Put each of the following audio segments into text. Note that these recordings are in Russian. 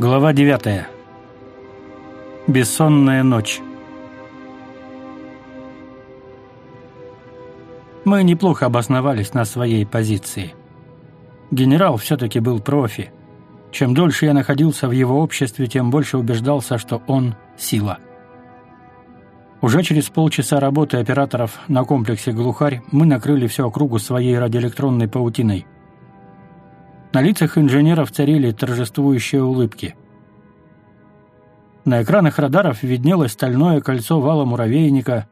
Глава 9. Бессонная ночь. Мы неплохо обосновались на своей позиции. Генерал все-таки был профи. Чем дольше я находился в его обществе, тем больше убеждался, что он — сила. Уже через полчаса работы операторов на комплексе «Глухарь» мы накрыли всю округу своей радиоэлектронной паутиной — на лицах инженеров царили торжествующие улыбки. На экранах радаров виднелось стальное кольцо вала муравейника,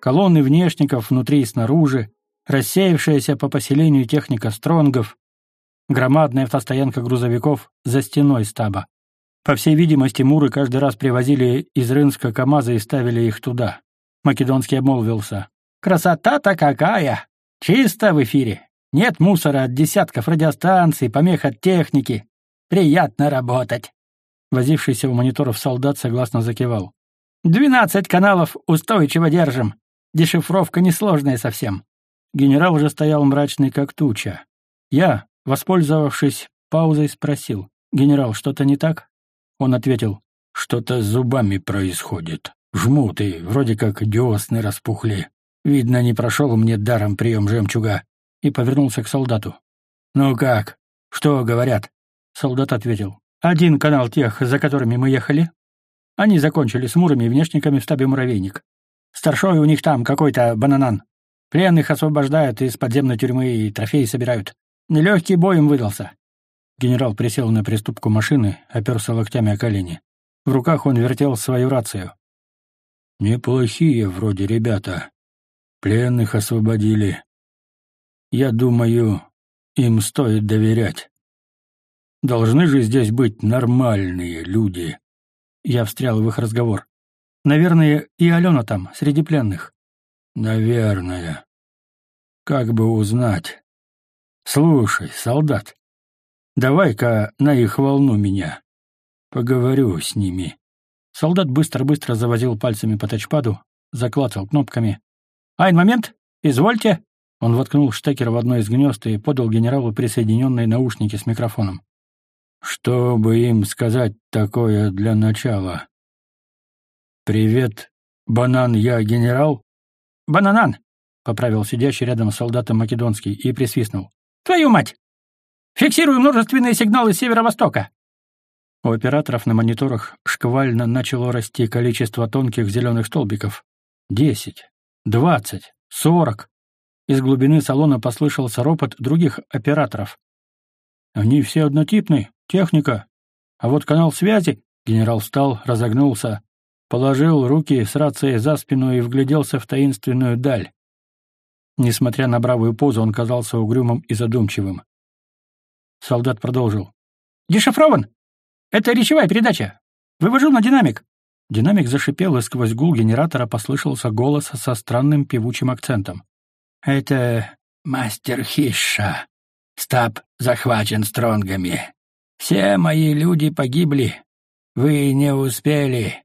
колонны внешников внутри и снаружи, рассеявшаяся по поселению техника стронгов, громадная автостоянка грузовиков за стеной стаба. По всей видимости, муры каждый раз привозили из Рынска КАМАЗы и ставили их туда. Македонский обмолвился. «Красота-то какая! Чисто в эфире! Нет мусора от десятков радиостанций, помех от техники. Приятно работать. Возившийся у мониторов солдат согласно закивал. «Двенадцать каналов устойчиво держим. Дешифровка несложная совсем». Генерал уже стоял мрачный, как туча. Я, воспользовавшись паузой, спросил. «Генерал, что-то не так?» Он ответил. «Что-то с зубами происходит. Жмут и вроде как десны распухли. Видно, не прошел мне даром прием жемчуга и повернулся к солдату. «Ну как? Что говорят?» Солдат ответил. «Один канал тех, за которыми мы ехали. Они закончили с мурами и внешниками в стабе муравейник. Старшой у них там какой-то бананан. Пленных освобождают из подземной тюрьмы и трофеи собирают. Нелегкий бой им выдался». Генерал присел на приступку машины, оперся локтями о колени. В руках он вертел свою рацию. «Неплохие вроде ребята. Пленных освободили. Я думаю, им стоит доверять. Должны же здесь быть нормальные люди. Я встрял в их разговор. Наверное, и Алена там, среди пленных. Наверное. Как бы узнать? Слушай, солдат, давай-ка на их волну меня. Поговорю с ними. Солдат быстро-быстро завозил пальцами по тачпаду, заклацал кнопками. «Айн, момент! Извольте!» Он воткнул штекер в одно из гнезд и подал генералу присоединенные наушники с микрофоном. «Что бы им сказать такое для начала?» «Привет, банан, я генерал?» «Бананан!» — поправил сидящий рядом с солдатом Македонский и присвистнул. «Твою мать! Фиксирую множественные сигналы с северо-востока!» У операторов на мониторах шквально начало расти количество тонких зеленых столбиков. Десять, двадцать, сорок. Из глубины салона послышался ропот других операторов. «Они все однотипны, техника. А вот канал связи...» Генерал встал, разогнулся, положил руки с рацией за спину и вгляделся в таинственную даль. Несмотря на бравую позу, он казался угрюмым и задумчивым. Солдат продолжил. «Дешифрован! Это речевая передача! Вывожу на динамик!» Динамик зашипел, и сквозь гул генератора послышался голос со странным певучим акцентом. Это мастер Хиша. Стаб захвачен стронгами. Все мои люди погибли. Вы не успели.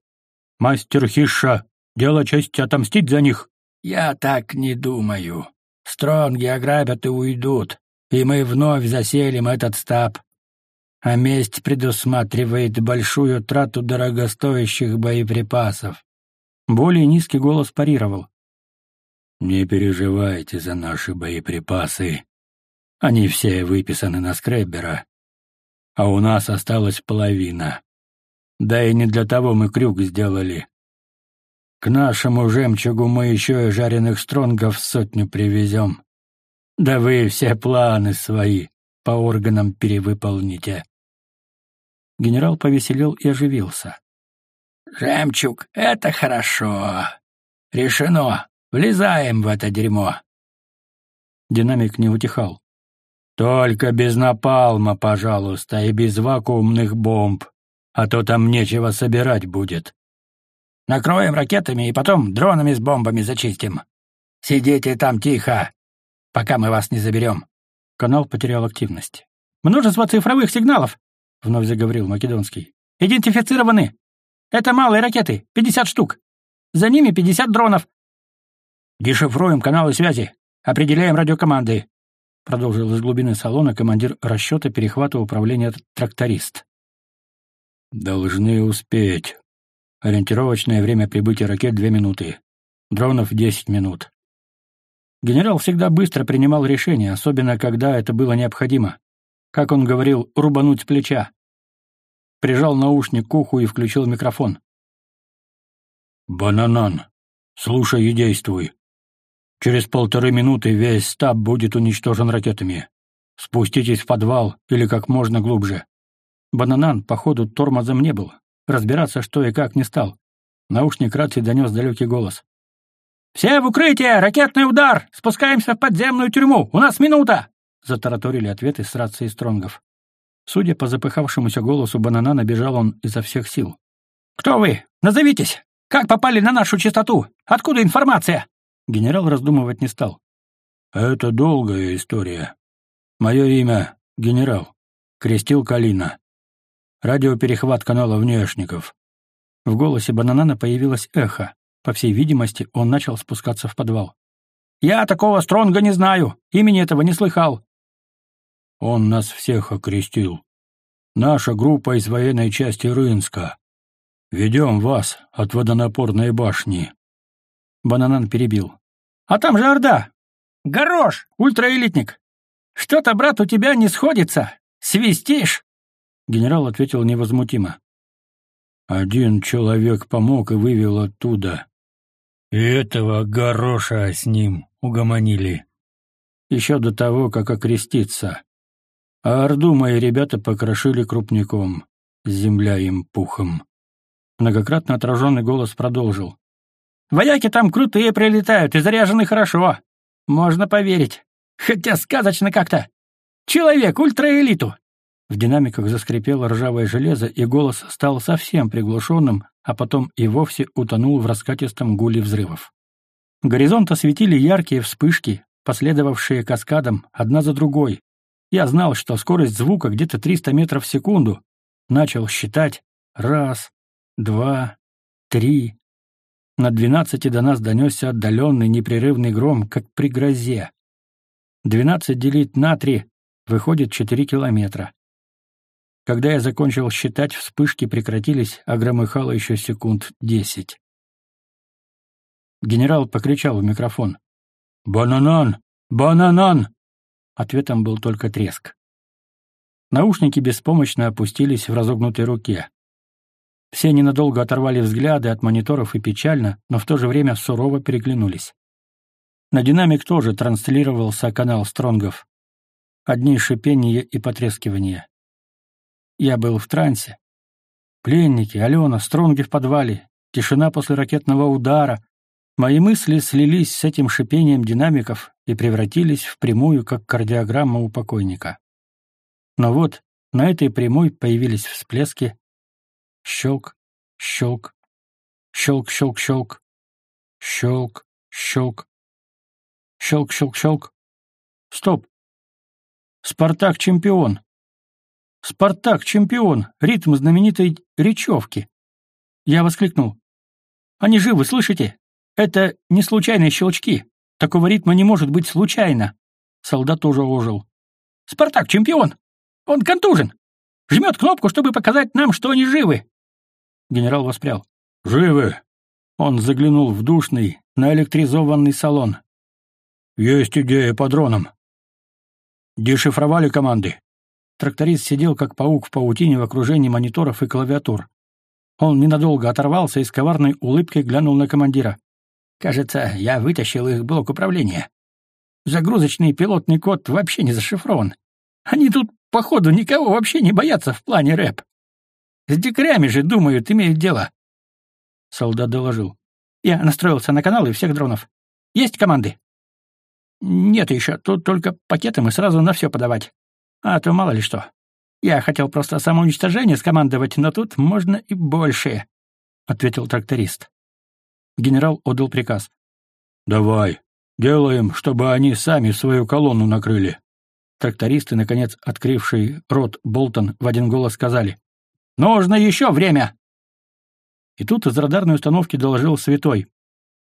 Мастер Хиша, дело честь отомстить за них. Я так не думаю. Стронги ограбят и уйдут, и мы вновь заселим этот стаб. А месть предусматривает большую трату дорогостоящих боеприпасов. Более низкий голос парировал. Не переживайте за наши боеприпасы. Они все выписаны на скреббера. А у нас осталась половина. Да и не для того мы крюк сделали. К нашему жемчугу мы еще и жареных стронгов сотню привезем. Да вы все планы свои по органам перевыполните. Генерал повеселел и оживился. «Жемчуг — это хорошо. Решено. Влезаем в это дерьмо. Динамик не утихал. Только без напалма, пожалуйста, и без вакуумных бомб, а то там нечего собирать будет. Накроем ракетами и потом дронами с бомбами зачистим. Сидите там тихо, пока мы вас не заберем. Канал потерял активность. Множество цифровых сигналов, вновь заговорил Македонский. Идентифицированы. Это малые ракеты, 50 штук. За ними 50 дронов, «Дешифруем каналы связи. Определяем радиокоманды», — продолжил из глубины салона командир расчета перехвата управления тракторист. «Должны успеть. Ориентировочное время прибытия ракет — две минуты. Дронов — десять минут». Генерал всегда быстро принимал решения, особенно когда это было необходимо. Как он говорил, рубануть с плеча. Прижал наушник к уху и включил микрофон. «Бананан, слушай и действуй. Через полторы минуты весь стаб будет уничтожен ракетами. Спуститесь в подвал или как можно глубже. Бананан, походу, тормозом не был. Разбираться, что и как, не стал. Наушник рации донес далекий голос. «Все в укрытие! Ракетный удар! Спускаемся в подземную тюрьму! У нас минута!» Затараторили ответы с рации Стронгов. Судя по запыхавшемуся голосу Бананана, бежал он изо всех сил. «Кто вы? Назовитесь! Как попали на нашу частоту? Откуда информация?» Генерал раздумывать не стал. «Это долгая история. Мое имя — генерал. Крестил Калина. Радиоперехват канала Внешников». В голосе Бананана появилось эхо. По всей видимости, он начал спускаться в подвал. «Я такого Стронга не знаю. Имени этого не слыхал». «Он нас всех окрестил. Наша группа из военной части Рынска. Ведем вас от водонапорной башни. Бананан перебил. «А там же Орда! Горош, ультраэлитник! Что-то, брат, у тебя не сходится! Свистишь!» Генерал ответил невозмутимо. «Один человек помог и вывел оттуда. И этого гороша с ним угомонили. Еще до того, как окреститься. А Орду мои ребята покрошили крупником, земля им пухом». Многократно отраженный голос продолжил. Вояки там крутые прилетают и заряжены хорошо. Можно поверить. Хотя сказочно как-то. Человек ультраэлиту. В динамиках заскрипело ржавое железо, и голос стал совсем приглушенным, а потом и вовсе утонул в раскатистом гуле взрывов. Горизонт осветили яркие вспышки, последовавшие каскадом, одна за другой. Я знал, что скорость звука где-то 300 метров в секунду. Начал считать. Раз, два, три, на двенадцати до нас донесся отдаленный непрерывный гром, как при грозе. Двенадцать делить на три выходит четыре километра. Когда я закончил считать, вспышки прекратились, а громыхало еще секунд десять. Генерал покричал в микрофон. «Бананан! Бананан!» Ответом был только треск. Наушники беспомощно опустились в разогнутой руке. Все ненадолго оторвали взгляды от мониторов и печально, но в то же время сурово переглянулись. На динамик тоже транслировался канал Стронгов. Одни шипения и потрескивания. Я был в трансе. Пленники, Алена, Стронги в подвале, тишина после ракетного удара. Мои мысли слились с этим шипением динамиков и превратились в прямую, как кардиограмма у покойника. Но вот на этой прямой появились всплески, Щелк, щелк, щелк, щелк, щелк, щелк, щелк, щелк, щелк, щелк. Стоп! Спартак чемпион! Спартак чемпион! Ритм знаменитой речевки. Я воскликнул. Они живы, слышите? Это не случайные щелчки. Такого ритма не может быть случайно. Солдат тоже ожил. Спартак чемпион! Он контужен! Жмет кнопку, чтобы показать нам, что они живы. Генерал воспрял. «Живы!» Он заглянул в душный, наэлектризованный салон. «Есть идея по дронам». «Дешифровали команды?» Тракторист сидел как паук в паутине в окружении мониторов и клавиатур. Он ненадолго оторвался и с коварной улыбкой глянул на командира. «Кажется, я вытащил их блок управления. Загрузочный пилотный код вообще не зашифрован. Они тут, походу, никого вообще не боятся в плане рэп. С дикарями же, думают, имеют дело. Солдат доложил. Я настроился на каналы всех дронов. Есть команды? Нет еще, тут только пакетом и сразу на все подавать. А то мало ли что. Я хотел просто самоуничтожение скомандовать, но тут можно и большее, — ответил тракторист. Генерал отдал приказ. «Давай, делаем, чтобы они сами свою колонну накрыли». Трактористы, наконец открывший рот Болтон, в один голос сказали. Нужно еще время!» И тут из радарной установки доложил Святой.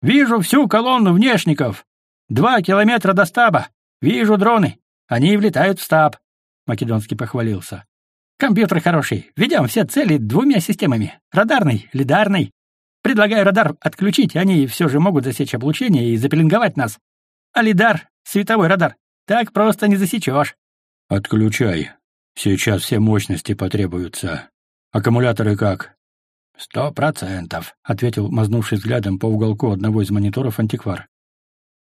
«Вижу всю колонну внешников! Два километра до стаба! Вижу дроны! Они влетают в стаб!» Македонский похвалился. Компьютер хороший. Ведем все цели двумя системами. Радарный, лидарный. Предлагаю радар отключить, они все же могут засечь облучение и запеленговать нас. А лидар, световой радар, так просто не засечешь. Отключай. Сейчас все мощности потребуются. Аккумуляторы как? Сто процентов, ответил, мазнувший взглядом по уголку одного из мониторов антиквар.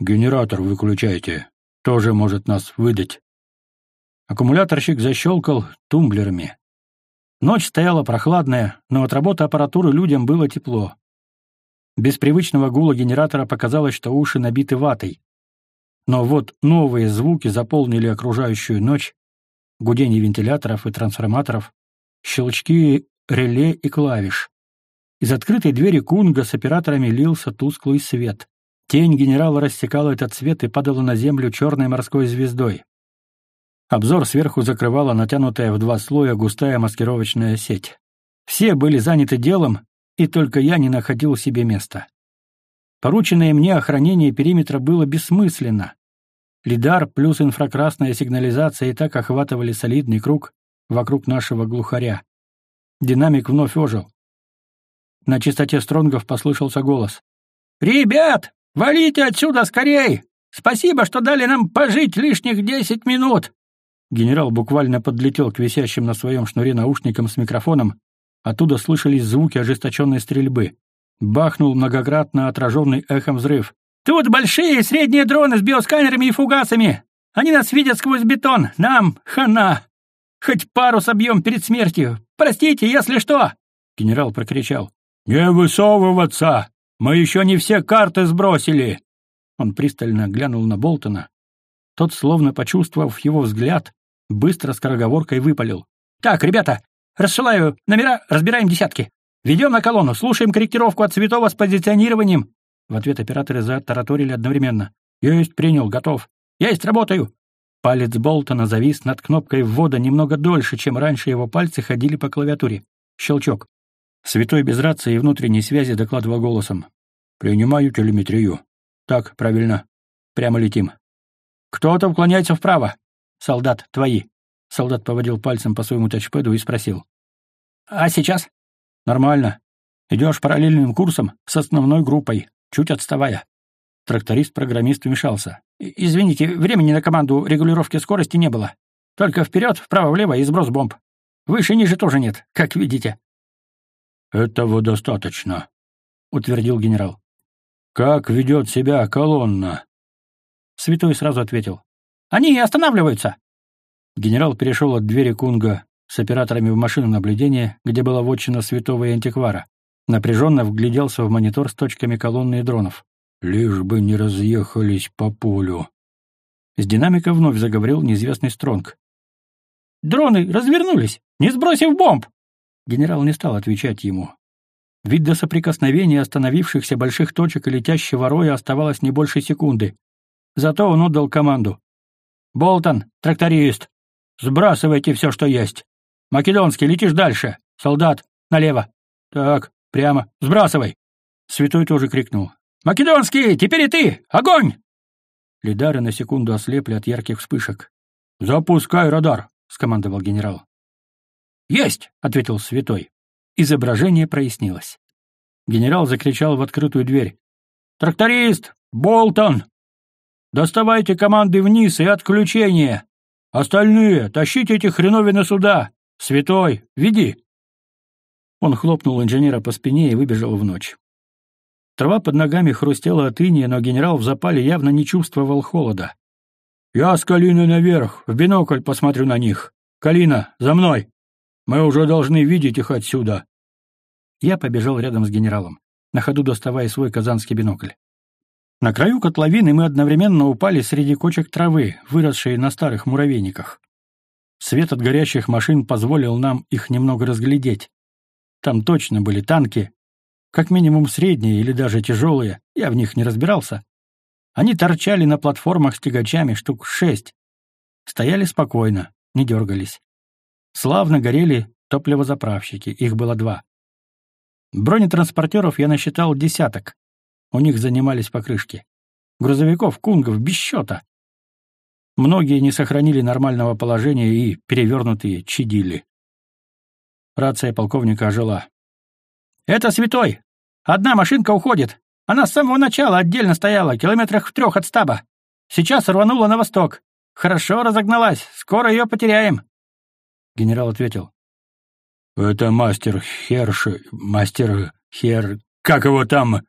Генератор выключайте. Тоже может нас выдать. Аккумуляторщик защелкал тумблерами. Ночь стояла прохладная, но от работы аппаратуры людям было тепло. Без привычного гула генератора показалось, что уши набиты ватой. Но вот новые звуки заполнили окружающую ночь, гудение вентиляторов и трансформаторов, щелчки реле и клавиш. Из открытой двери Кунга с операторами лился тусклый свет. Тень генерала рассекала этот свет и падала на землю черной морской звездой. Обзор сверху закрывала натянутая в два слоя густая маскировочная сеть. Все были заняты делом, и только я не находил себе места. Порученное мне охранение периметра было бессмысленно. Лидар плюс инфракрасная сигнализация и так охватывали солидный круг вокруг нашего глухаря. Динамик вновь ожил. На чистоте стронгов послышался голос. «Ребят, валите отсюда скорей! Спасибо, что дали нам пожить лишних десять минут!» Генерал буквально подлетел к висящим на своем шнуре наушникам с микрофоном. Оттуда слышались звуки ожесточенной стрельбы. Бахнул многократно отраженный эхом взрыв. «Тут большие и средние дроны с биосканерами и фугасами! Они нас видят сквозь бетон! Нам хана! Хоть пару собьем перед смертью! Простите, если что!» Генерал прокричал. «Не высовываться! Мы еще не все карты сбросили!» Он пристально глянул на Болтона. Тот, словно почувствовав его взгляд, быстро скороговоркой выпалил. «Так, ребята, рассылаю номера, разбираем десятки. Ведем на колонну, слушаем корректировку от Цветова с позиционированием». В ответ операторы затараторили одновременно. «Есть, принял, готов. Есть, работаю». Палец Болтона завис над кнопкой ввода немного дольше, чем раньше его пальцы ходили по клавиатуре. Щелчок. Святой без рации и внутренней связи докладывал голосом. «Принимаю телеметрию. Так, правильно. Прямо летим. Кто-то уклоняется вправо. Солдат, твои. Солдат поводил пальцем по своему тачпеду и спросил. А сейчас? Нормально. Идешь параллельным курсом с основной группой, чуть отставая. Тракторист-программист вмешался. «Извините, времени на команду регулировки скорости не было. Только вперед, вправо-влево и сброс бомб. Выше-ниже тоже нет, как видите». «Этого достаточно», — утвердил генерал. «Как ведет себя колонна?» Святой сразу ответил. Они останавливаются!» Генерал перешел от двери Кунга с операторами в машину наблюдения, где была вотчина святого и антиквара. Напряженно вгляделся в монитор с точками колонны и дронов. «Лишь бы не разъехались по полю». С динамика вновь заговорил неизвестный Стронг. «Дроны развернулись, не сбросив бомб!» Генерал не стал отвечать ему. Ведь до соприкосновения остановившихся больших точек и летящего роя оставалось не больше секунды. Зато он отдал команду. Болтон, тракторист, сбрасывайте все, что есть. Македонский, летишь дальше. Солдат, налево. Так, прямо. Сбрасывай. Святой тоже крикнул. «Македонский, теперь и ты! Огонь!» Лидары на секунду ослепли от ярких вспышек. «Запускай радар!» — скомандовал генерал. «Есть!» — ответил святой. Изображение прояснилось. Генерал закричал в открытую дверь. «Тракторист! Болтон! Доставайте команды вниз и отключение. Остальные, тащите эти хреновины сюда. Святой, веди. Он хлопнул инженера по спине и выбежал в ночь. Трава под ногами хрустела от иния, но генерал в запале явно не чувствовал холода. «Я с Калиной наверх, в бинокль посмотрю на них. Калина, за мной! Мы уже должны видеть их отсюда!» Я побежал рядом с генералом, на ходу доставая свой казанский бинокль. На краю котловины мы одновременно упали среди кочек травы, выросшей на старых муравейниках. Свет от горящих машин позволил нам их немного разглядеть. Там точно были танки, как минимум средние или даже тяжелые, я в них не разбирался. Они торчали на платформах с тягачами штук шесть. Стояли спокойно, не дергались. Славно горели топливозаправщики, их было два. Бронетранспортеров я насчитал десяток. У них занимались покрышки. Грузовиков, кунгов, без счета. Многие не сохранили нормального положения и перевернутые чадили. Рация полковника ожила. «Это святой! Одна машинка уходит. Она с самого начала отдельно стояла, километрах в трех от стаба. Сейчас рванула на восток. Хорошо разогналась. Скоро ее потеряем». Генерал ответил. «Это мастер Херш... Мастер Хер... Как его там?»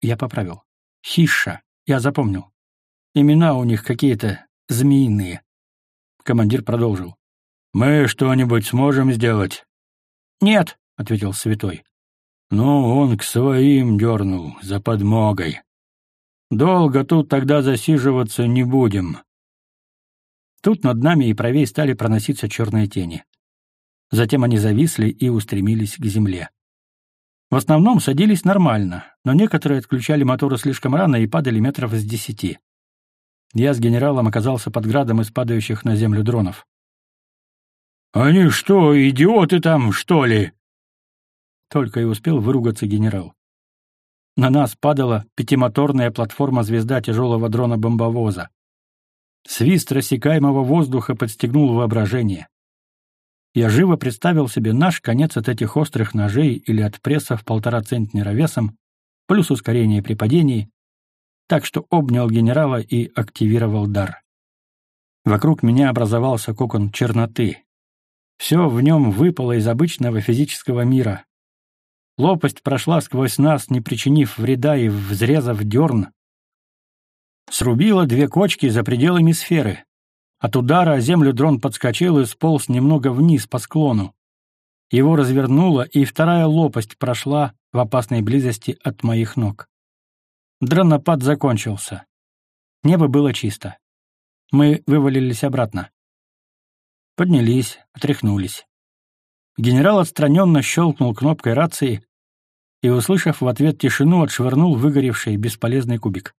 Я поправил. «Хиша. Я запомнил. Имена у них какие-то змеиные». Командир продолжил. «Мы что-нибудь сможем сделать?» «Нет», — ответил святой. «Ну, он к своим дернул, за подмогой. Долго тут тогда засиживаться не будем». Тут над нами и правей стали проноситься черные тени. Затем они зависли и устремились к земле. В основном садились нормально, но некоторые отключали моторы слишком рано и падали метров с десяти. Я с генералом оказался под градом из падающих на землю дронов. «Они что, идиоты там, что ли?» Только и успел выругаться генерал. На нас падала пятимоторная платформа «Звезда» тяжелого дрона-бомбовоза. Свист рассекаемого воздуха подстегнул воображение. Я живо представил себе наш конец от этих острых ножей или от прессов полтора центнера весом, плюс ускорение при падении, так что обнял генерала и активировал дар. Вокруг меня образовался кокон черноты. Все в нем выпало из обычного физического мира. Лопасть прошла сквозь нас, не причинив вреда и взрезав дерн. Срубила две кочки за пределами сферы. От удара землю дрон подскочил и сполз немного вниз по склону. Его развернуло, и вторая лопасть прошла в опасной близости от моих ног. Дронопад закончился. Небо было чисто. Мы вывалились обратно. Поднялись, отряхнулись. Генерал отстраненно щелкнул кнопкой рации и, услышав в ответ тишину, отшвырнул выгоревший бесполезный кубик.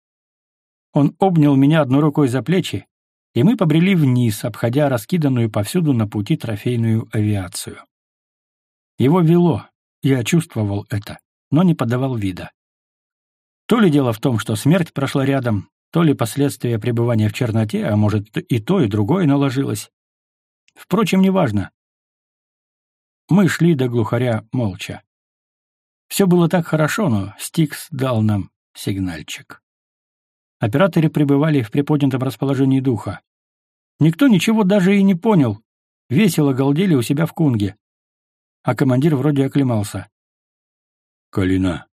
Он обнял меня одной рукой за плечи, и мы побрели вниз, обходя раскиданную повсюду на пути трофейную авиацию. Его вело, я чувствовал это, но не подавал вида. То ли дело в том, что смерть прошла рядом, то ли последствия пребывания в черноте, а может и то, и другое наложилось. Впрочем, неважно. Мы шли до глухаря молча. Все было так хорошо, но Стикс дал нам сигнальчик. Операторы пребывали в приподнятом расположении духа. Никто ничего даже и не понял. Весело галдели у себя в кунге. А командир вроде оклемался. «Калина».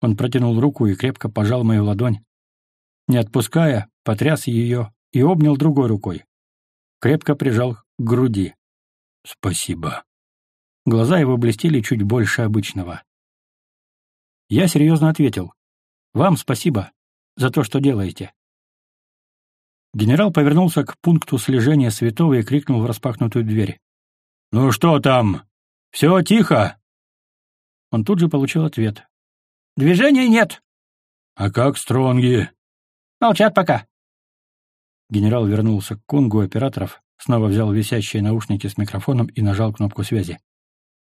Он протянул руку и крепко пожал мою ладонь. Не отпуская, потряс ее и обнял другой рукой. Крепко прижал к груди. «Спасибо». Глаза его блестели чуть больше обычного. Я серьезно ответил. «Вам спасибо за то, что делаете. Генерал повернулся к пункту слежения святого и крикнул в распахнутую дверь. «Ну что там? Все тихо?» Он тут же получил ответ. «Движения нет». «А как стронги?» «Молчат пока». Генерал вернулся к кунгу операторов, снова взял висящие наушники с микрофоном и нажал кнопку связи.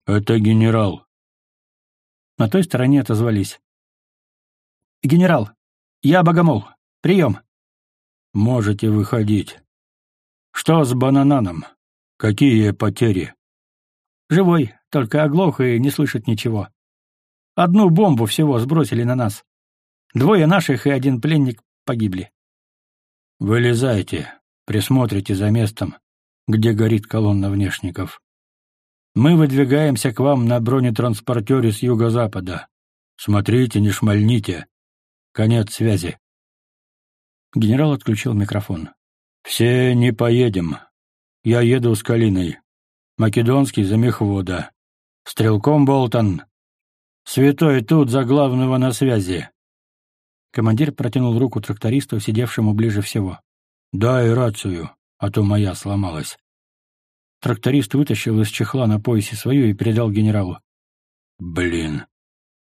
«Это генерал». На той стороне отозвались. «Генерал, я Богомол. Прием». Можете выходить. Что с банананом? Какие потери? Живой, только оглох и не слышит ничего. Одну бомбу всего сбросили на нас. Двое наших и один пленник погибли. Вылезайте, присмотрите за местом, где горит колонна внешников. Мы выдвигаемся к вам на бронетранспортере с юго-запада. Смотрите, не шмальните. Конец связи. Генерал отключил микрофон. «Все не поедем. Я еду с Калиной. Македонский за мехвода. Стрелком Болтон. Святой тут за главного на связи». Командир протянул руку трактористу, сидевшему ближе всего. «Дай рацию, а то моя сломалась». Тракторист вытащил из чехла на поясе свою и передал генералу. «Блин,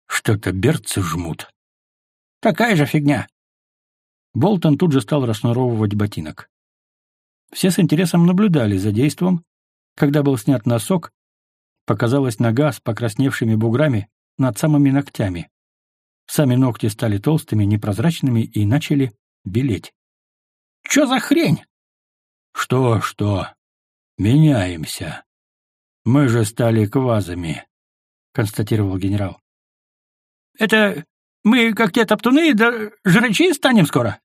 что-то берцы жмут». «Такая же фигня», Болтон тут же стал расшнуровывать ботинок. Все с интересом наблюдали за действом. Когда был снят носок, показалась нога с покрасневшими буграми над самыми ногтями. Сами ногти стали толстыми, непрозрачными и начали белеть. «Чё за хрень?» «Что, что? Меняемся. Мы же стали квазами, констатировал генерал. Это мы, как те топтуны, да жрачи станем скоро?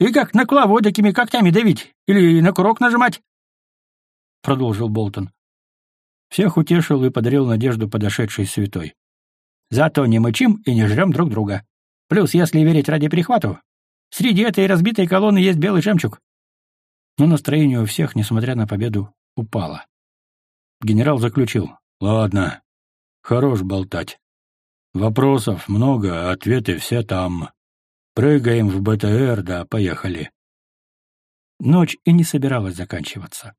И как на клаву такими когтями давить? Или на курок нажимать?» Продолжил Болтон. Всех утешил и подарил надежду подошедшей святой. «Зато не мычим и не жрем друг друга. Плюс, если верить ради перехвату, среди этой разбитой колонны есть белый жемчуг». Но настроение у всех, несмотря на победу, упало. Генерал заключил. «Ладно, хорош болтать. Вопросов много, а ответы все там. Прыгаем в БТР, да поехали. Ночь и не собиралась заканчиваться.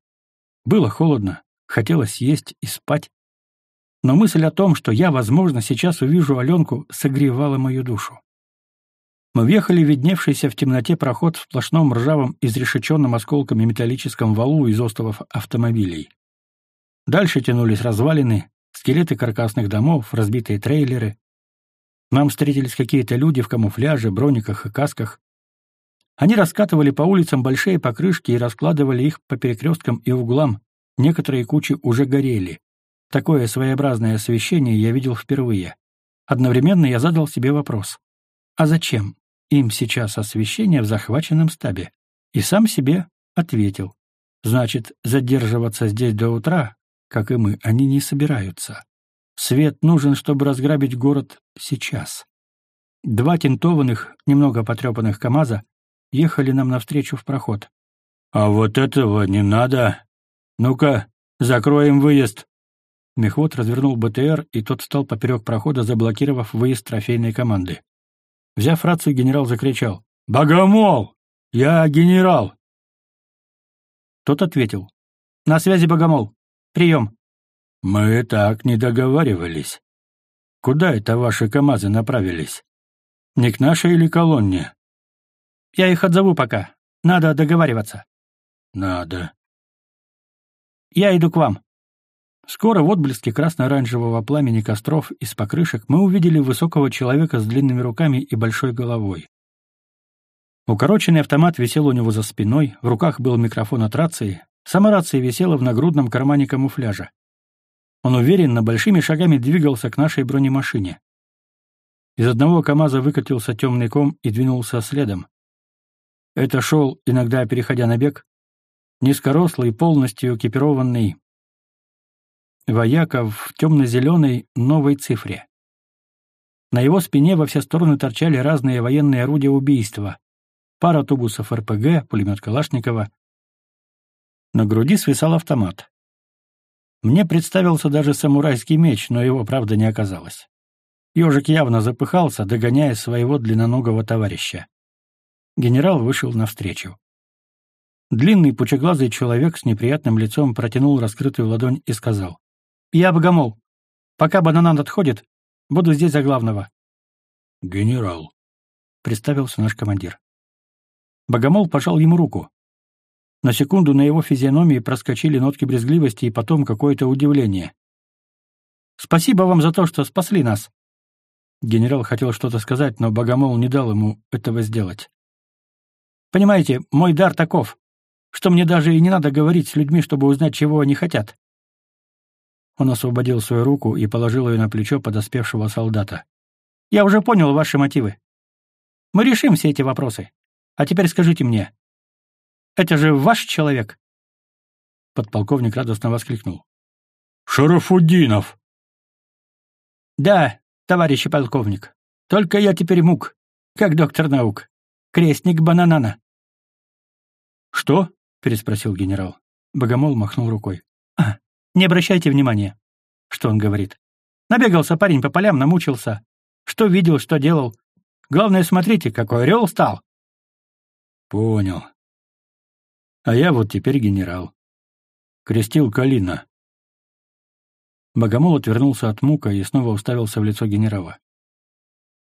Было холодно, хотелось есть и спать. Но мысль о том, что я, возможно, сейчас увижу Аленку, согревала мою душу. Мы въехали в видневшийся в темноте проход в сплошном ржавом, изрешеченном осколками металлическом валу из остовов автомобилей. Дальше тянулись развалины, скелеты каркасных домов, разбитые трейлеры, нам встретились какие-то люди в камуфляже, брониках и касках. Они раскатывали по улицам большие покрышки и раскладывали их по перекресткам и углам. Некоторые кучи уже горели. Такое своеобразное освещение я видел впервые. Одновременно я задал себе вопрос. А зачем им сейчас освещение в захваченном стабе? И сам себе ответил. Значит, задерживаться здесь до утра, как и мы, они не собираются. Свет нужен, чтобы разграбить город сейчас. Два тентованных, немного потрепанных КАМАЗа ехали нам навстречу в проход. «А вот этого не надо! Ну-ка, закроем выезд!» Мехвод развернул БТР, и тот встал поперек прохода, заблокировав выезд трофейной команды. Взяв рацию, генерал закричал. «Богомол! Я генерал!» Тот ответил. «На связи, Богомол. Прием!» «Мы так не договаривались. Куда это ваши КАМАЗы направились? Не к нашей или колонне?» «Я их отзову пока. Надо договариваться». «Надо». «Я иду к вам». Скоро в отблеске красно-оранжевого пламени костров из покрышек мы увидели высокого человека с длинными руками и большой головой. Укороченный автомат висел у него за спиной, в руках был микрофон от рации, сама рация висела в нагрудном кармане камуфляжа. Он уверенно, большими шагами двигался к нашей бронемашине. Из одного КамАЗа выкатился темный ком и двинулся следом. Это шел, иногда переходя на бег, низкорослый, полностью экипированный вояка в темно-зеленой новой цифре. На его спине во все стороны торчали разные военные орудия убийства. Пара тубусов РПГ, пулемет Калашникова. На груди свисал автомат. Мне представился даже самурайский меч, но его, правда, не оказалось. Ежик явно запыхался, догоняя своего длинноногого товарища. Генерал вышел навстречу. Длинный пучеглазый человек с неприятным лицом протянул раскрытую ладонь и сказал. «Я богомол. Пока бананан отходит, буду здесь за главного». «Генерал», — представился наш командир. Богомол пожал ему руку. На секунду на его физиономии проскочили нотки брезгливости и потом какое-то удивление. «Спасибо вам за то, что спасли нас!» Генерал хотел что-то сказать, но Богомол не дал ему этого сделать. «Понимаете, мой дар таков, что мне даже и не надо говорить с людьми, чтобы узнать, чего они хотят». Он освободил свою руку и положил ее на плечо подоспевшего солдата. «Я уже понял ваши мотивы. Мы решим все эти вопросы. А теперь скажите мне, это же ваш человек!» Подполковник радостно воскликнул. «Шарафуддинов!» «Да, товарищ полковник. Только я теперь мук, как доктор наук. Крестник Бананана». «Что?» — переспросил генерал. Богомол махнул рукой. «А, не обращайте внимания». «Что он говорит?» «Набегался парень по полям, намучился. Что видел, что делал. Главное, смотрите, какой орел стал». «Понял. А я вот теперь генерал. Крестил Калина. Богомол отвернулся от мука и снова уставился в лицо генерала.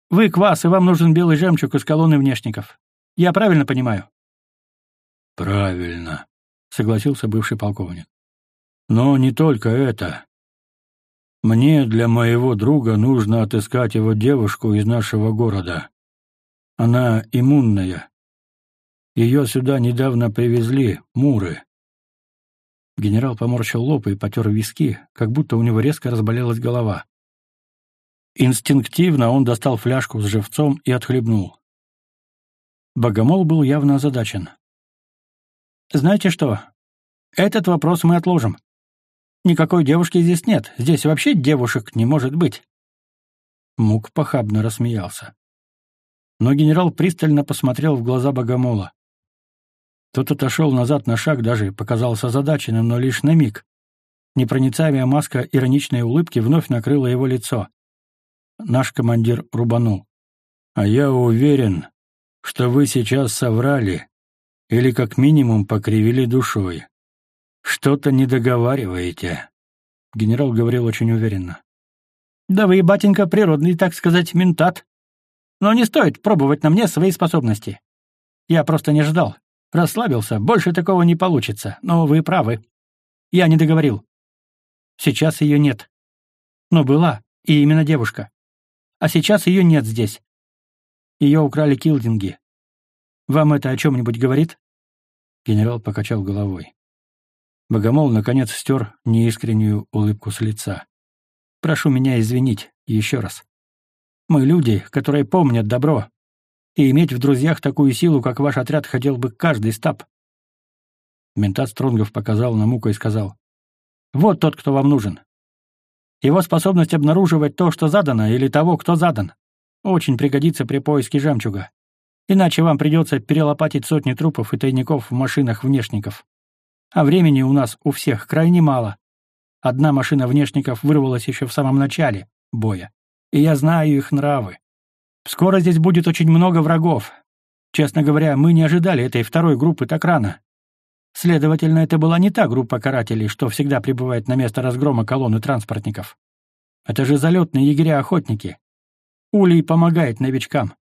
«Вы квас, и вам нужен белый жемчуг из колонны внешников. Я правильно понимаю?» «Правильно», — согласился бывший полковник. «Но не только это. Мне для моего друга нужно отыскать его девушку из нашего города. Она иммунная, ее сюда недавно привезли, муры. Генерал поморщил лоб и потер виски, как будто у него резко разболелась голова. Инстинктивно он достал фляжку с живцом и отхлебнул. Богомол был явно озадачен. «Знаете что? Этот вопрос мы отложим. Никакой девушки здесь нет. Здесь вообще девушек не может быть». Мук похабно рассмеялся. Но генерал пристально посмотрел в глаза Богомола. Тот отошел назад на шаг, даже показался озадаченным, но лишь на миг. Непроницаемая маска ироничной улыбки вновь накрыла его лицо. Наш командир рубанул. «А я уверен, что вы сейчас соврали или как минимум покривили душой. Что-то не договариваете. Генерал говорил очень уверенно. Да вы, батенька, природный, так сказать, ментат. Но не стоит пробовать на мне свои способности. Я просто не ждал. Расслабился, больше такого не получится, но вы правы. Я не договорил. Сейчас ее нет. Но была, и именно девушка. А сейчас ее нет здесь. Ее украли килдинги. Вам это о чем-нибудь говорит?» Генерал покачал головой. Богомол, наконец, стер неискреннюю улыбку с лица. «Прошу меня извинить еще раз. Мы люди, которые помнят добро, и иметь в друзьях такую силу, как ваш отряд, хотел бы каждый стаб». Ментат Стронгов показал на Мука и сказал, «Вот тот, кто вам нужен. Его способность обнаруживать то, что задано, или того, кто задан, очень пригодится при поиске жемчуга. Иначе вам придется перелопатить сотни трупов и тайников в машинах внешников. А времени у нас у всех крайне мало. Одна машина внешников вырвалась еще в самом начале боя. И я знаю их нравы. Скоро здесь будет очень много врагов. Честно говоря, мы не ожидали этой второй группы так рано. Следовательно, это была не та группа карателей, что всегда прибывает на место разгрома колонны транспортников. Это же залетные егеря-охотники. Улей помогает новичкам.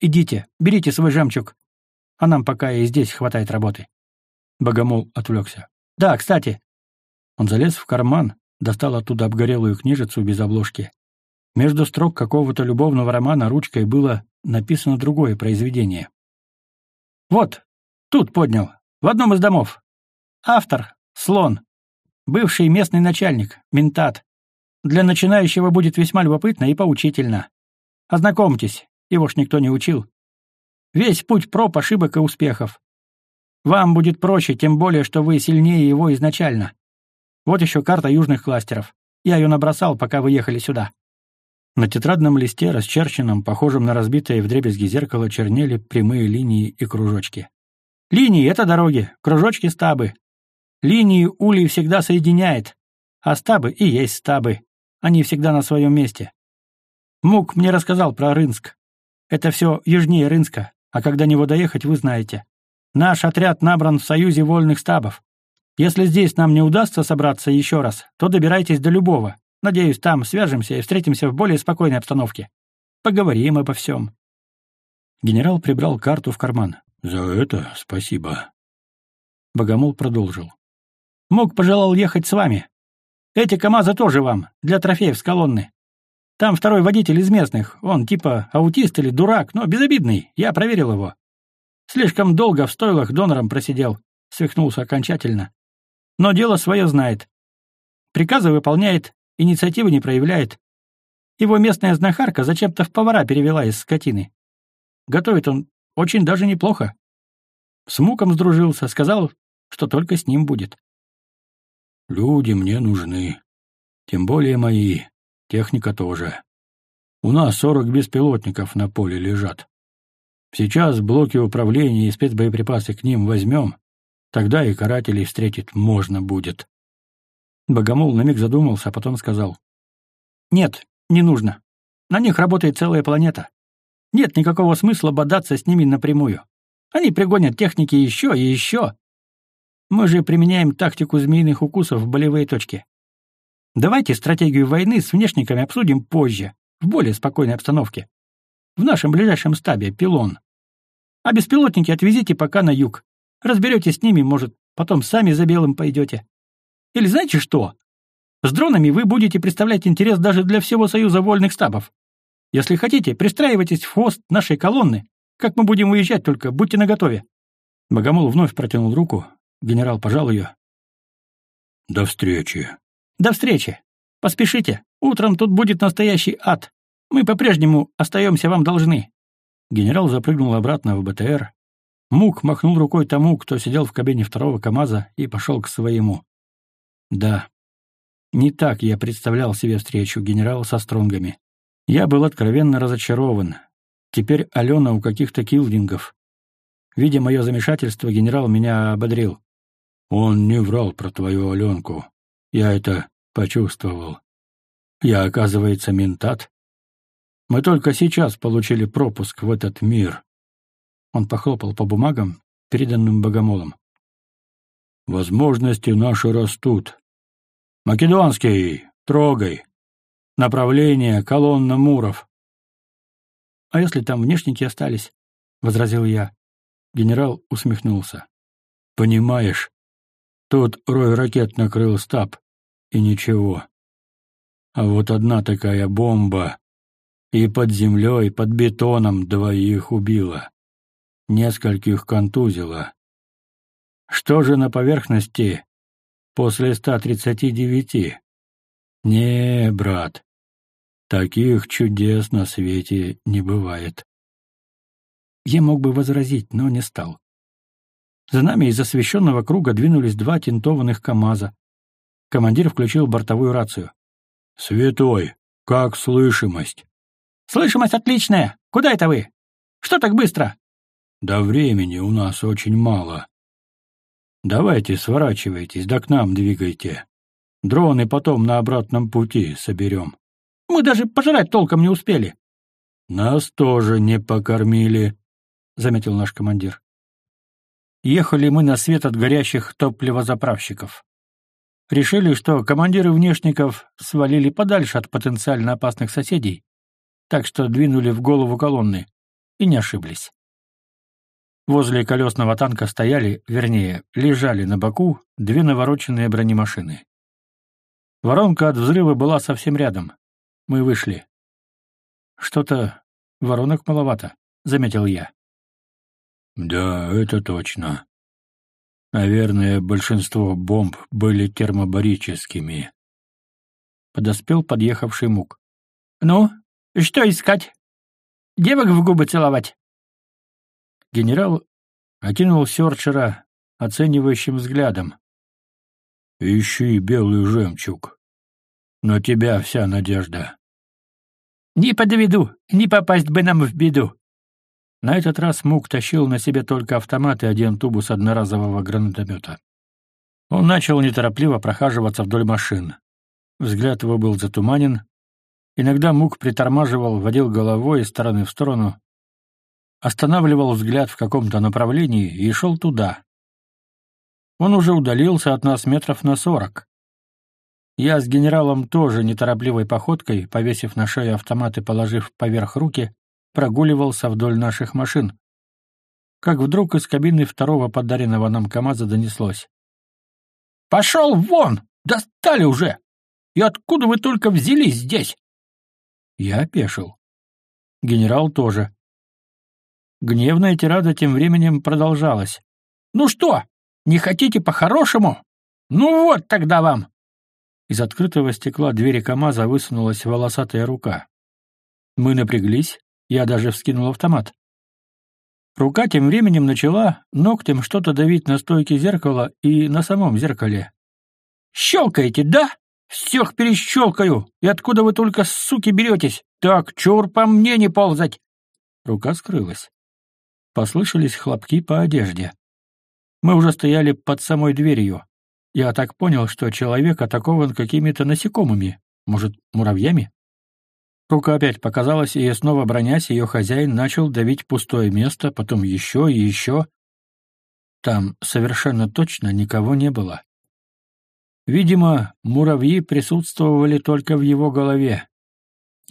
Идите, берите свой жемчуг. А нам пока и здесь хватает работы. Богомол отвлекся. Да, кстати. Он залез в карман, достал оттуда обгорелую книжицу без обложки. Между строк какого-то любовного романа ручкой было написано другое произведение. Вот, тут поднял, в одном из домов. Автор — слон. Бывший местный начальник, ментат. Для начинающего будет весьма любопытно и поучительно. Ознакомьтесь, его ж никто не учил. Весь путь проб, ошибок и успехов. Вам будет проще, тем более, что вы сильнее его изначально. Вот еще карта южных кластеров. Я ее набросал, пока вы ехали сюда». На тетрадном листе, расчерченном, похожем на разбитое вдребезги зеркало, чернели прямые линии и кружочки. «Линии — это дороги, кружочки — стабы. Линии улей всегда соединяет, а стабы и есть стабы. Они всегда на своем месте. Мук мне рассказал про Рынск. Это все южнее Рынска, а когда него доехать, вы знаете. Наш отряд набран в Союзе вольных стабов. Если здесь нам не удастся собраться еще раз, то добирайтесь до любого. Надеюсь, там свяжемся и встретимся в более спокойной обстановке. Поговорим обо всем». Генерал прибрал карту в карман. «За это спасибо». Богомол продолжил. «Мог пожелал ехать с вами. Эти КамАЗы тоже вам, для трофеев с колонны. Там второй водитель из местных. Он типа аутист или дурак, но безобидный. Я проверил его. Слишком долго в стойлах донором просидел. Свихнулся окончательно. Но дело свое знает. Приказы выполняет, инициативы не проявляет. Его местная знахарка зачем-то в повара перевела из скотины. Готовит он очень даже неплохо. С Муком сдружился, сказал, что только с ним будет. «Люди мне нужны. Тем более мои. Техника тоже. У нас сорок беспилотников на поле лежат. Сейчас блоки управления и спецбоеприпасы к ним возьмем, тогда и карателей встретить можно будет. Богомол на миг задумался, а потом сказал. «Нет, не нужно. На них работает целая планета. Нет никакого смысла бодаться с ними напрямую. Они пригонят техники еще и еще. Мы же применяем тактику змеиных укусов в болевые точки. Давайте стратегию войны с внешниками обсудим позже, в более спокойной обстановке. В нашем ближайшем стабе, пилон. А беспилотники отвезите пока на юг. Разберетесь с ними, может, потом сами за белым пойдете. Или знаете что? С дронами вы будете представлять интерес даже для всего Союза вольных стабов. Если хотите, пристраивайтесь в хвост нашей колонны. Как мы будем уезжать, только будьте наготове. Богомол вновь протянул руку. Генерал пожал ее. До встречи. До встречи. Поспешите. Утром тут будет настоящий ад. Мы по-прежнему остаемся вам должны. Генерал запрыгнул обратно в БТР. Мук махнул рукой тому, кто сидел в кабине второго КамАЗа, и пошел к своему. Да, не так я представлял себе встречу генерала со Стронгами. Я был откровенно разочарован. Теперь Алена у каких-то килдингов. Видя мое замешательство, генерал меня ободрил. «Он не врал про твою Аленку. Я это почувствовал. Я, оказывается, ментат. Мы только сейчас получили пропуск в этот мир». Он похлопал по бумагам, переданным богомолом. «Возможности наши растут. Македонский, трогай. Направление, колонна Муров. «А если там внешники остались?» — возразил я. Генерал усмехнулся. «Понимаешь, тут рой ракет накрыл стаб, и ничего. А вот одна такая бомба и под землей, под бетоном двоих убила. Нескольких контузила. Что же на поверхности после 139? Не, брат, таких чудес на свете не бывает. Я мог бы возразить, но не стал. За нами из освещенного круга двинулись два тентованных КАМАЗа. Командир включил бортовую рацию. «Святой, как слышимость?» «Слышимость отличная! Куда это вы? Что так быстро?» «Да времени у нас очень мало. Давайте сворачивайтесь, да к нам двигайте. Дроны потом на обратном пути соберем. Мы даже пожрать толком не успели. Нас тоже не покормили, заметил наш командир. Ехали мы на свет от горящих топливозаправщиков. Решили, что командиры внешников свалили подальше от потенциально опасных соседей, так что двинули в голову колонны, и не ошиблись. Возле колесного танка стояли, вернее, лежали на боку две навороченные бронемашины. Воронка от взрыва была совсем рядом. Мы вышли. Что-то воронок маловато, заметил я. Да, это точно. Наверное, большинство бомб были термобарическими. Подоспел подъехавший мук. Ну, что искать? Девок в губы целовать? Генерал окинул Сёрчера оценивающим взглядом. Ищи белый жемчуг. На тебя вся надежда. Не подведу, не попасть бы нам в беду. На этот раз Мук тащил на себе только автомат и один тубус одноразового гранатомета. Он начал неторопливо прохаживаться вдоль машин. Взгляд его был затуманен. Иногда Мук притормаживал, водил головой из стороны в сторону, останавливал взгляд в каком-то направлении и шел туда, он уже удалился от нас метров на сорок. Я с генералом тоже неторопливой походкой, повесив на шею автомат и положив поверх руки, прогуливался вдоль наших машин. Как вдруг из кабины второго подаренного нам КамАЗа донеслось. «Пошел вон! Достали уже! И откуда вы только взялись здесь?» Я опешил. Генерал тоже. Гневная тирада тем временем продолжалась. «Ну что, не хотите по-хорошему? Ну вот тогда вам!» Из открытого стекла двери КамАЗа высунулась волосатая рука. Мы напряглись, я даже вскинул автомат. Рука тем временем начала ногтем что-то давить на стойке зеркала и на самом зеркале. «Щелкаете, да? Всех перещелкаю! И откуда вы только, суки, беретесь? Так, чур по мне не ползать!» Рука скрылась. Послышались хлопки по одежде. Мы уже стояли под самой дверью. Я так понял, что человек атакован какими-то насекомыми, может, муравьями? Рука опять показалась, и снова бронясь, ее хозяин начал давить пустое место, потом еще и еще. Там совершенно точно никого не было. Видимо, муравьи присутствовали только в его голове.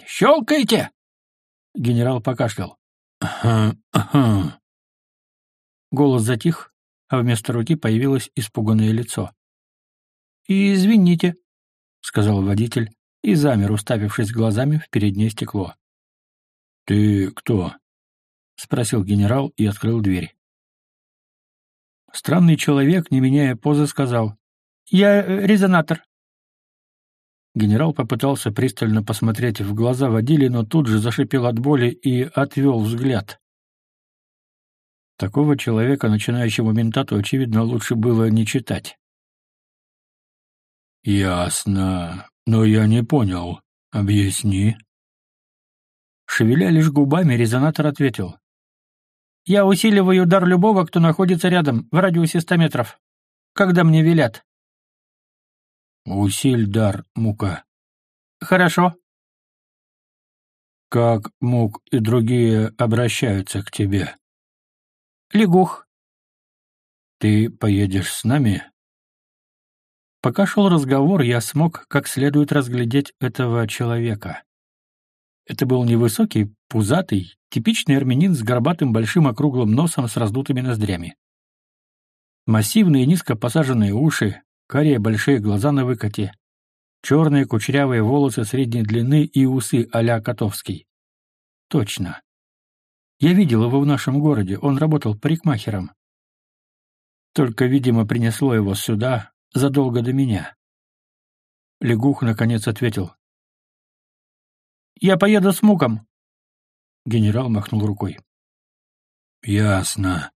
«Щелкайте!» — генерал покашлял. Голос затих, а вместо руки появилось испуганное лицо. «Извините», — сказал водитель и замер, уставившись глазами в переднее стекло. «Ты кто?» — спросил генерал и открыл дверь. Странный человек, не меняя позы, сказал. Я э, резонатор. Генерал попытался пристально посмотреть в глаза водили, но тут же зашипел от боли и отвел взгляд. Такого человека, начинающему ментату, очевидно, лучше было не читать. «Ясно, но я не понял. Объясни». Шевеля лишь губами, резонатор ответил. «Я усиливаю удар любого, кто находится рядом, в радиусе ста метров, когда мне велят». «Усиль дар, Мука». «Хорошо». «Как Мук и другие обращаются к тебе?» «Лягух». «Ты поедешь с нами?» Пока шел разговор, я смог как следует разглядеть этого человека. Это был невысокий, пузатый, типичный армянин с горбатым большим округлым носом с раздутыми ноздрями. Массивные низко посаженные уши, карие большие глаза на выкате, черные кучерявые волосы средней длины и усы а-ля Котовский. Точно. Я видел его в нашем городе, он работал парикмахером. Только, видимо, принесло его сюда, задолго до меня. Лягух наконец ответил. «Я поеду с Муком». Генерал махнул рукой. «Ясно.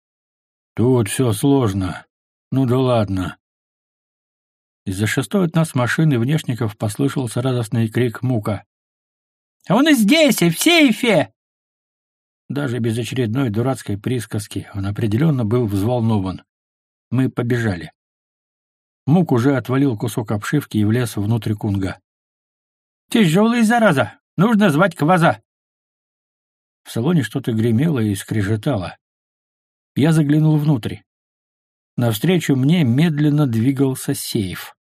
Тут все сложно. Ну да ладно». Из-за шестой от нас машины внешников послышался радостный крик Мука. «А «Он и здесь, и в сейфе!» Даже без очередной дурацкой присказки он определенно был взволнован. Мы побежали. Мук уже отвалил кусок обшивки и влез внутрь кунга. «Тяжелый, зараза! Нужно звать кваза!» В салоне что-то гремело и скрежетало. Я заглянул внутрь. Навстречу мне медленно двигался сейф.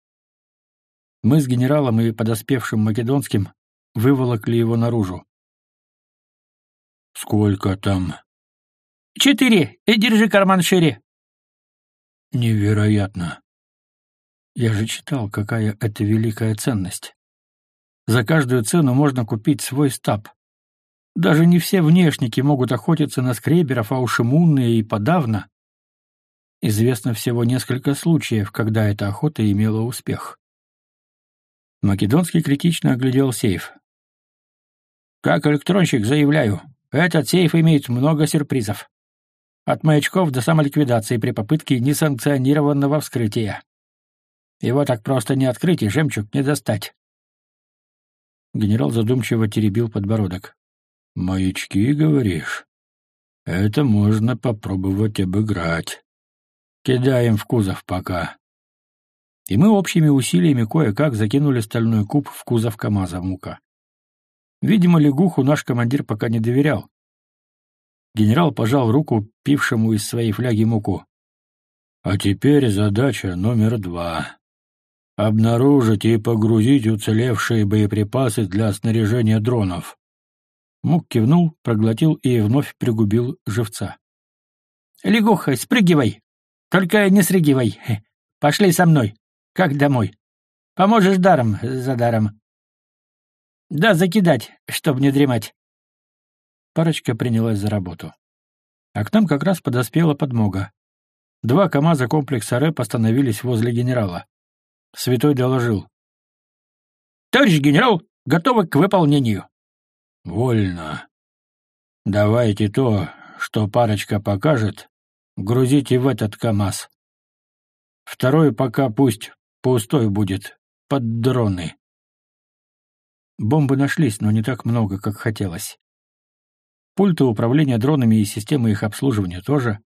Мы с генералом и подоспевшим македонским выволокли его наружу. «Сколько там?» «Четыре! И держи карман шире!» «Невероятно! Я же читал, какая это великая ценность. За каждую цену можно купить свой стаб. Даже не все внешники могут охотиться на скреберов, а уж иммунные и подавно. Известно всего несколько случаев, когда эта охота имела успех. Македонский критично оглядел сейф. «Как электронщик заявляю, этот сейф имеет много сюрпризов. От маячков до самоликвидации при попытке несанкционированного вскрытия. Его так просто не открыть и жемчуг не достать. Генерал задумчиво теребил подбородок. «Маячки, говоришь? Это можно попробовать обыграть. Кидаем в кузов пока». И мы общими усилиями кое-как закинули стальной куб в кузов КамАЗа Мука. Видимо, лягуху наш командир пока не доверял. Генерал пожал руку пившему из своей фляги муку. «А теперь задача номер два обнаружить и погрузить уцелевшие боеприпасы для снаряжения дронов. Мук кивнул, проглотил и вновь пригубил живца. «Лягуха, спрыгивай! Только не срыгивай! Пошли со мной! Как домой? Поможешь даром за даром!» «Да, закидать, чтоб не дремать!» Парочка принялась за работу. А к нам как раз подоспела подмога. Два КАМАЗа комплекса РЭП остановились возле генерала. Святой доложил. «Товарищ генерал, готовы к выполнению». «Вольно. Давайте то, что парочка покажет, грузите в этот КАМАЗ. Второй пока пусть пустой будет, под дроны». Бомбы нашлись, но не так много, как хотелось. Пульты управления дронами и системы их обслуживания тоже.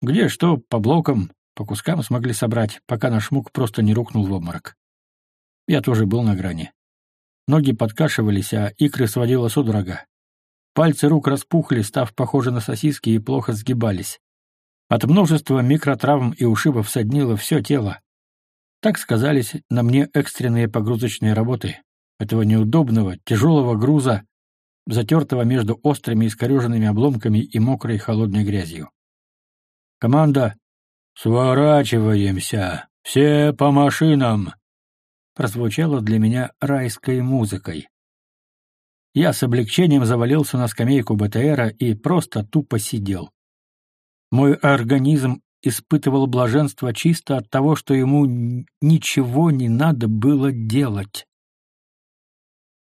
Где что, по блокам, по кускам смогли собрать, пока наш мук просто не рухнул в обморок. Я тоже был на грани. Ноги подкашивались, а икры сводила судорога. Пальцы рук распухли, став похожи на сосиски, и плохо сгибались. От множества микротравм и ушибов соднило все тело. Так сказались на мне экстренные погрузочные работы. Этого неудобного, тяжелого груза, затертого между острыми искореженными обломками и мокрой холодной грязью. «Команда, «Сворачиваемся! Все по машинам!» прозвучало для меня райской музыкой. Я с облегчением завалился на скамейку БТРа и просто тупо сидел. Мой организм испытывал блаженство чисто от того, что ему ничего не надо было делать.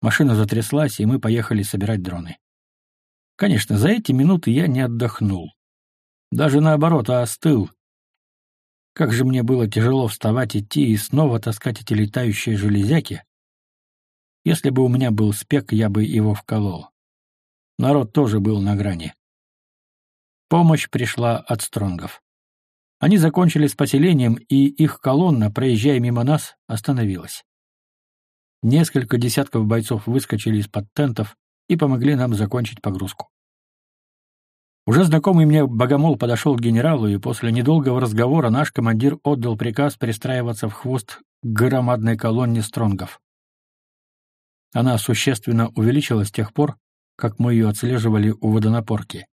Машина затряслась, и мы поехали собирать дроны. Конечно, за эти минуты я не отдохнул. Даже наоборот, а остыл. Как же мне было тяжело вставать, идти и снова таскать эти летающие железяки. Если бы у меня был спек, я бы его вколол. Народ тоже был на грани. Помощь пришла от стронгов. Они закончили с поселением, и их колонна, проезжая мимо нас, остановилась. Несколько десятков бойцов выскочили из-под тентов и помогли нам закончить погрузку. Уже знакомый мне богомол подошел к генералу, и после недолгого разговора наш командир отдал приказ перестраиваться в хвост громадной колонне стронгов. Она существенно увеличилась с тех пор, как мы ее отслеживали у водонапорки.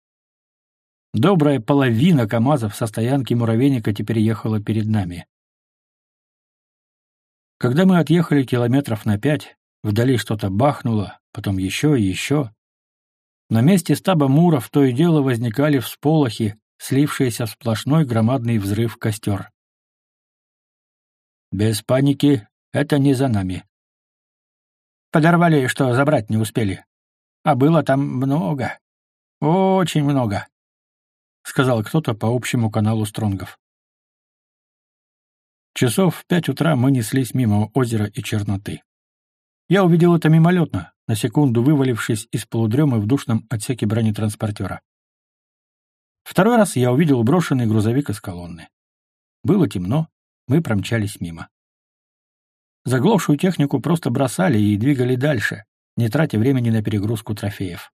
Добрая половина КАМАЗов со стоянки муравейника теперь ехала перед нами. Когда мы отъехали километров на пять, вдали что-то бахнуло, потом еще и еще. На месте стаба муров то и дело возникали всполохи, слившиеся в сплошной громадный взрыв костер. Без паники, это не за нами. Подорвали, что забрать не успели. А было там много. Очень много. — сказал кто-то по общему каналу Стронгов. Часов в пять утра мы неслись мимо озера и черноты. Я увидел это мимолетно, на секунду вывалившись из полудремы в душном отсеке бронетранспортера. Второй раз я увидел брошенный грузовик из колонны. Было темно, мы промчались мимо. Заглохшую технику просто бросали и двигали дальше, не тратя времени на перегрузку трофеев.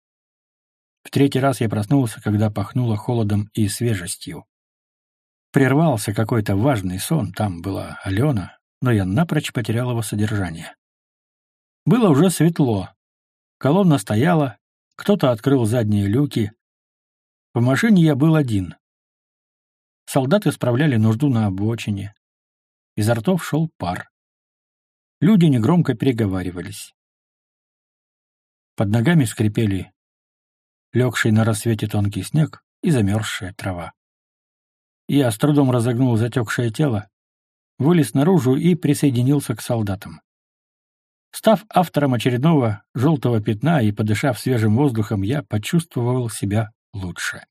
В третий раз я проснулся, когда пахнуло холодом и свежестью. Прервался какой-то важный сон, там была Алена, но я напрочь потерял его содержание. Было уже светло. Колонна стояла, кто-то открыл задние люки. В машине я был один. Солдаты справляли нужду на обочине. Изо ртов шел пар. Люди негромко переговаривались. Под ногами скрипели легший на рассвете тонкий снег и замерзшая трава. Я с трудом разогнул затекшее тело, вылез наружу и присоединился к солдатам. Став автором очередного желтого пятна и подышав свежим воздухом, я почувствовал себя лучше.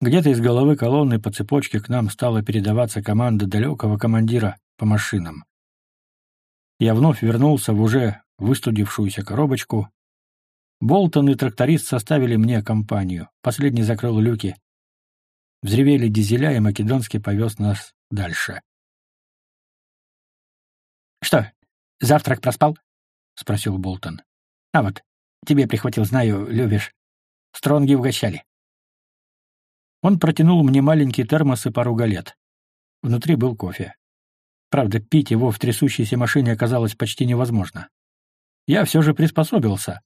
Где-то из головы колонны по цепочке к нам стала передаваться команда далекого командира по машинам. Я вновь вернулся в уже выстудившуюся коробочку, Болтон и тракторист составили мне компанию. Последний закрыл люки. Взревели дизеля, и Македонский повез нас дальше. «Что, завтрак проспал?» — спросил Болтон. «А вот, тебе прихватил, знаю, любишь. Стронги угощали». Он протянул мне маленький термос и пару галет. Внутри был кофе. Правда, пить его в трясущейся машине оказалось почти невозможно. Я все же приспособился,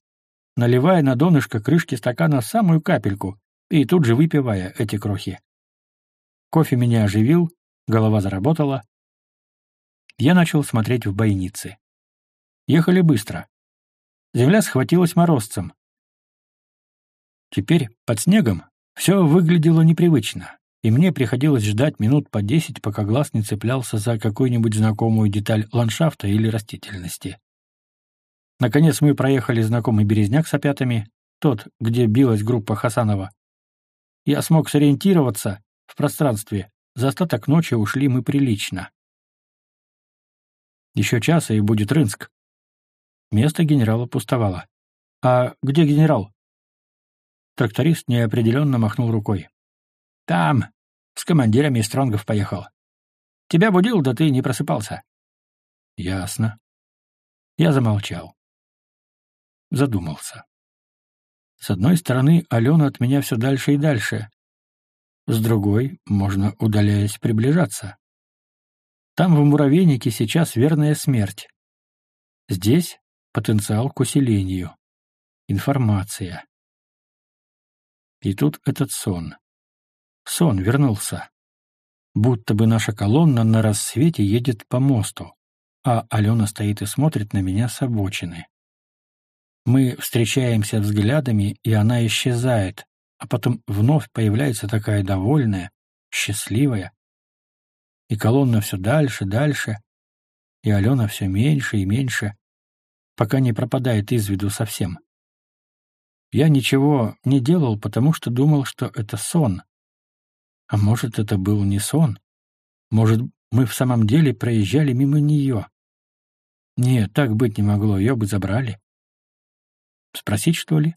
наливая на донышко крышки стакана самую капельку и тут же выпивая эти крохи. Кофе меня оживил, голова заработала. Я начал смотреть в бойницы. Ехали быстро. Земля схватилась морозцем. Теперь, под снегом, все выглядело непривычно, и мне приходилось ждать минут по десять, пока глаз не цеплялся за какую-нибудь знакомую деталь ландшафта или растительности. Наконец мы проехали знакомый березняк с опятами, тот, где билась группа Хасанова. Я смог сориентироваться в пространстве. За остаток ночи ушли мы прилично. Еще час, и будет Рынск. Место генерала пустовало. «А где генерал?» Тракторист неопределенно махнул рукой. «Там, с командирами Стронгов поехал. Тебя будил, да ты не просыпался». «Ясно». Я замолчал задумался. С одной стороны, Алена от меня все дальше и дальше. С другой, можно, удаляясь, приближаться. Там, в муравейнике, сейчас верная смерть. Здесь потенциал к усилению. Информация. И тут этот сон. Сон вернулся. Будто бы наша колонна на рассвете едет по мосту, а Алена стоит и смотрит на меня с обочины. Мы встречаемся взглядами, и она исчезает, а потом вновь появляется такая довольная, счастливая. И колонна все дальше, дальше, и Алена все меньше и меньше, пока не пропадает из виду совсем. Я ничего не делал, потому что думал, что это сон. А может, это был не сон? Может, мы в самом деле проезжали мимо нее? Нет, так быть не могло, ее бы забрали. Спросить, что ли?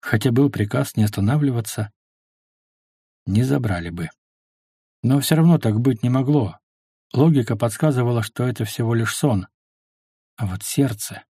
Хотя был приказ не останавливаться, не забрали бы. Но все равно так быть не могло. Логика подсказывала, что это всего лишь сон. А вот сердце...